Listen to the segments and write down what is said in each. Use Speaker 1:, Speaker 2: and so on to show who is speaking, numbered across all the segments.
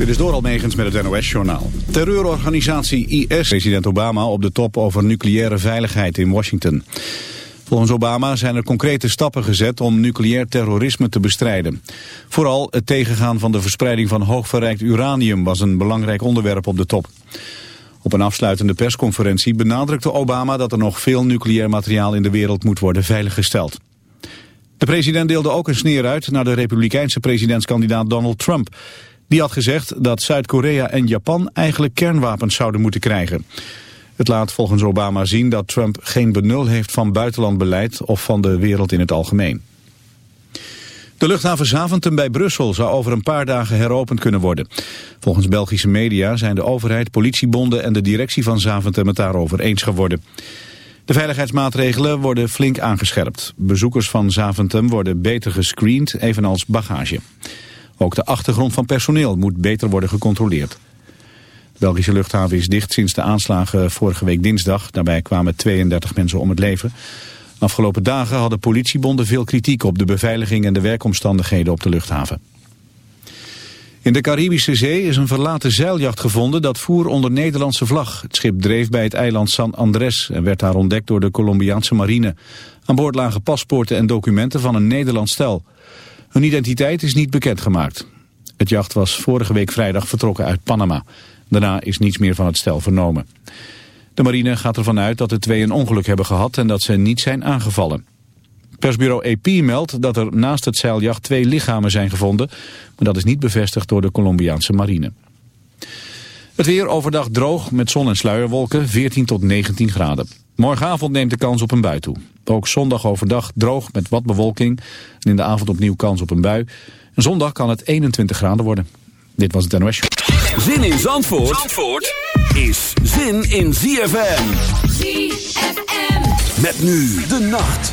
Speaker 1: Dit is door Almegens met het NOS-journaal. Terreurorganisatie IS. President Obama op de top over nucleaire veiligheid in Washington. Volgens Obama zijn er concrete stappen gezet om nucleair terrorisme te bestrijden. Vooral het tegengaan van de verspreiding van hoogverrijkt uranium was een belangrijk onderwerp op de top. Op een afsluitende persconferentie benadrukte Obama dat er nog veel nucleair materiaal in de wereld moet worden veiliggesteld. De president deelde ook een sneer uit naar de republikeinse presidentskandidaat Donald Trump. Die had gezegd dat Zuid-Korea en Japan eigenlijk kernwapens zouden moeten krijgen. Het laat volgens Obama zien dat Trump geen benul heeft van buitenlandbeleid of van de wereld in het algemeen. De luchthaven Zaventem bij Brussel zou over een paar dagen heropend kunnen worden. Volgens Belgische media zijn de overheid, politiebonden en de directie van Zaventem het daarover eens geworden. De veiligheidsmaatregelen worden flink aangescherpt. Bezoekers van Zaventem worden beter gescreend, evenals bagage. Ook de achtergrond van personeel moet beter worden gecontroleerd. De Belgische luchthaven is dicht sinds de aanslagen vorige week dinsdag. Daarbij kwamen 32 mensen om het leven. Afgelopen dagen hadden politiebonden veel kritiek op de beveiliging en de werkomstandigheden op de luchthaven. In de Caribische Zee is een verlaten zeiljacht gevonden dat voer onder Nederlandse vlag. Het schip dreef bij het eiland San Andres en werd daar ontdekt door de Colombiaanse marine. Aan boord lagen paspoorten en documenten van een Nederlands stel. Hun identiteit is niet bekendgemaakt. Het jacht was vorige week vrijdag vertrokken uit Panama. Daarna is niets meer van het stel vernomen. De marine gaat ervan uit dat de twee een ongeluk hebben gehad en dat ze niet zijn aangevallen. Persbureau AP meldt dat er naast het zeiljacht twee lichamen zijn gevonden, maar dat is niet bevestigd door de Colombiaanse marine. Het weer overdag droog met zon en sluierwolken, 14 tot 19 graden. Morgenavond neemt de kans op een bui toe. Ook zondag overdag droog met wat bewolking. En in de avond opnieuw kans op een bui. En zondag kan het 21 graden worden. Dit was het NOS
Speaker 2: Zin in Zandvoort, Zandvoort is zin in ZFM.
Speaker 3: ZFM.
Speaker 2: Met nu de nacht.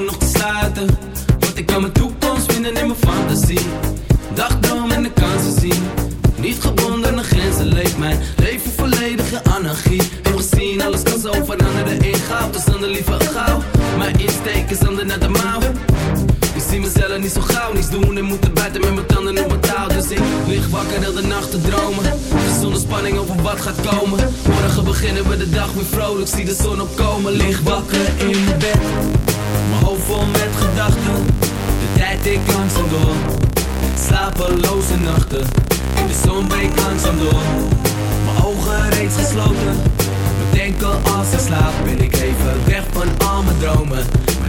Speaker 4: Ogen nog te sluiten. Want ik kan mijn toekomst vinden in mijn fantasie. Dagdroom en de kansen zien. Niet gebonden aan grenzen leeft mijn leven volledig in anarchie. Heb gezien, alles kan zo veranderen in goud. Dus dan de liever gauw. Mijn insteek is ander naar de mouw. Ik zie mezelf niet zo gauw, niets doen en moeten buiten met mijn tanden op mijn touw. Dus ik lig wakker heel de nacht te dromen. Zonder spanning over wat gaat komen. Morgen beginnen we de dag weer vrolijk, zie de zon opkomen. Lig wakker in bed, mijn hoofd vol met gedachten. De tijd ik langzaam door, slapeloze nachten. In de zon breekt langzaam door, mijn ogen reeds gesloten. Bedenken als ik slaap, ben ik even weg van al mijn dromen.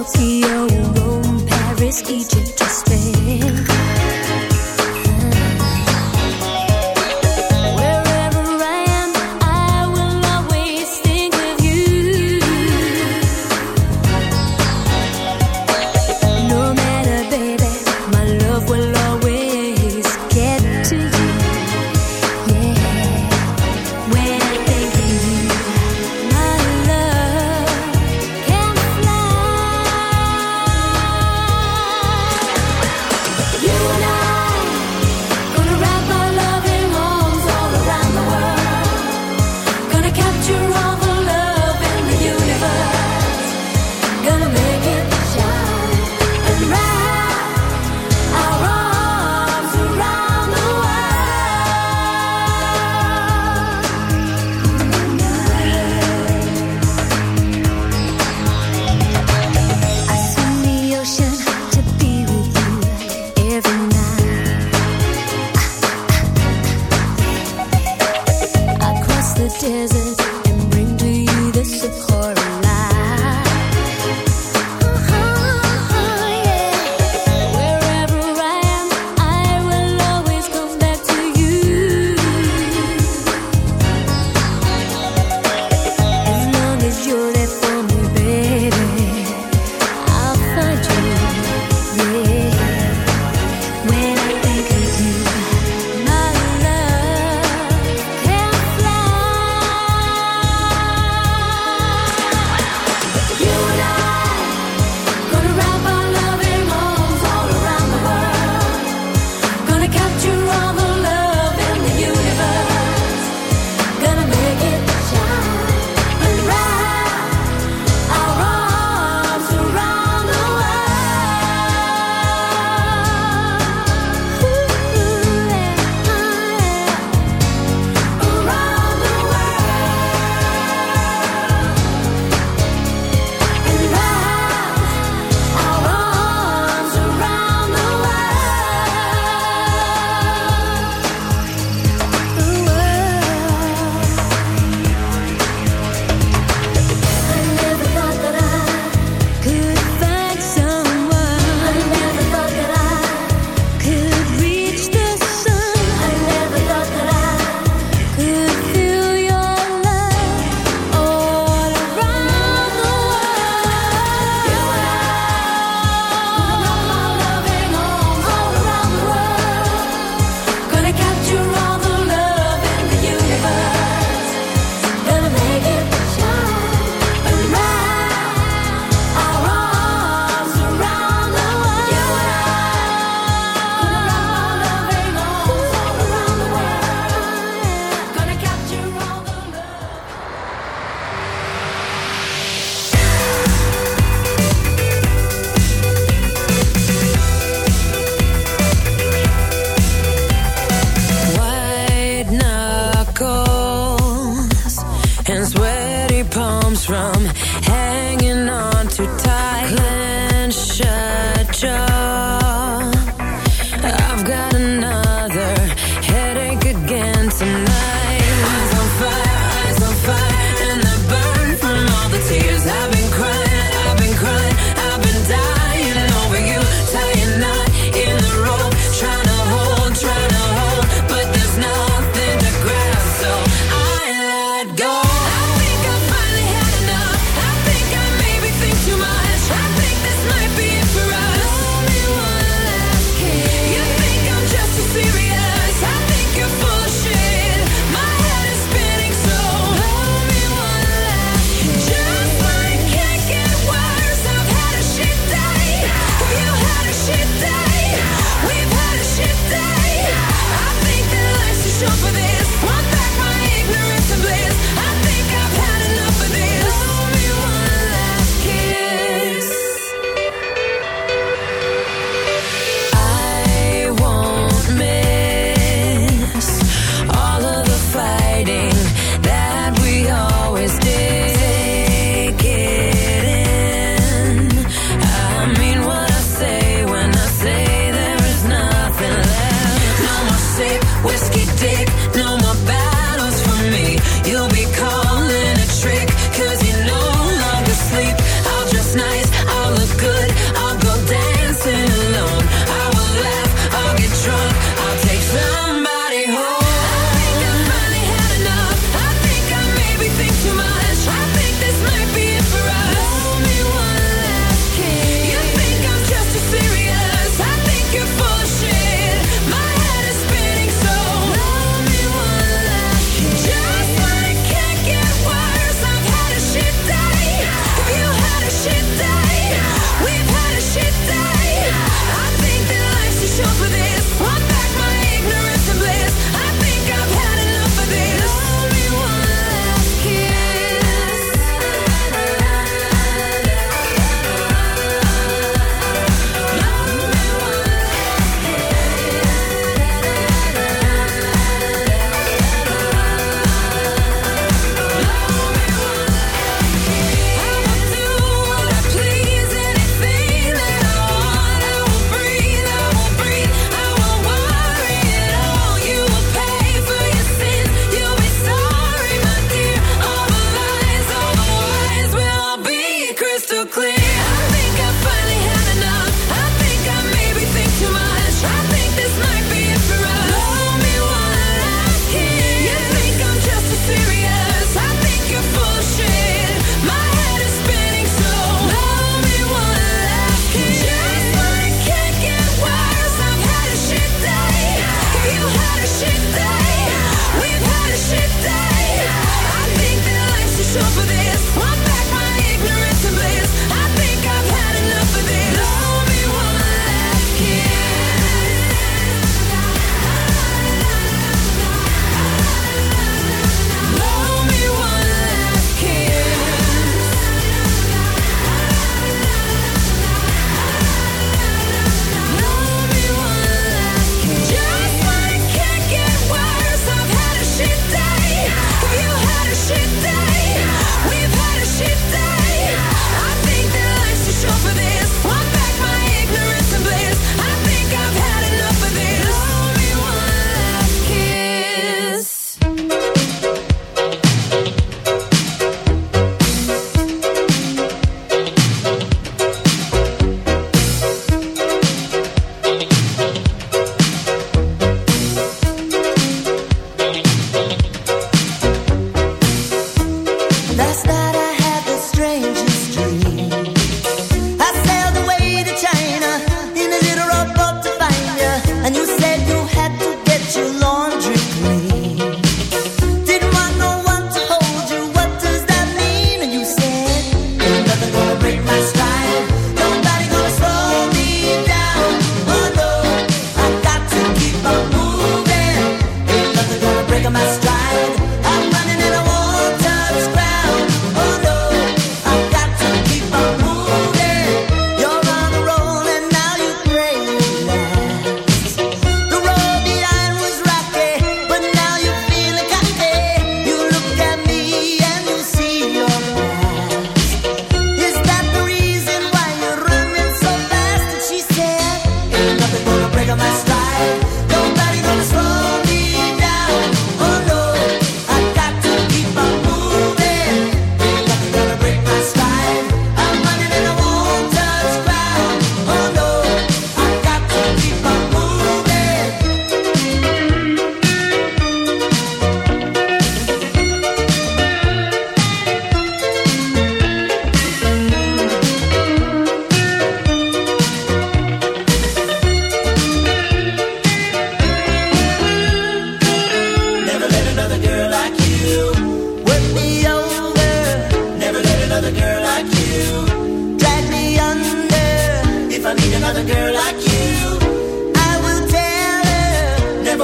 Speaker 5: Tokyo,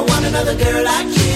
Speaker 3: want another girl like you.